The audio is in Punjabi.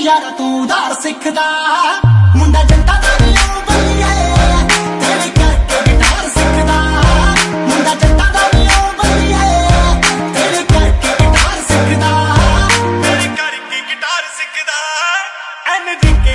ਯਾਰਾ ਤੂੰ ਉਧਾਰ ਸਿੱਖਦਾ। ਮੁੰਡਾ ਜੰਟਾ ਦਾ ਵੀ ਉਹ ਬਈਏ ਤੇਰੇ ਕਰਕੇ ਗਿਟਾਰ ਸਿੱਖਦਾ। ਮੁੰਡਾ ਜੰਟਾ ਦਾ ਵੀ ਉਹ ਬਈਏ ਤੇਰੇ ਕਰਕੇ ਗਿਟਾਰ ਸਿੱਖਦਾ। ਤੇਰੇ ਕਰਕੇ ਗਿਟਾਰ ਸਿੱਖਦਾ। ਐਨ ਜੀ ਕੇ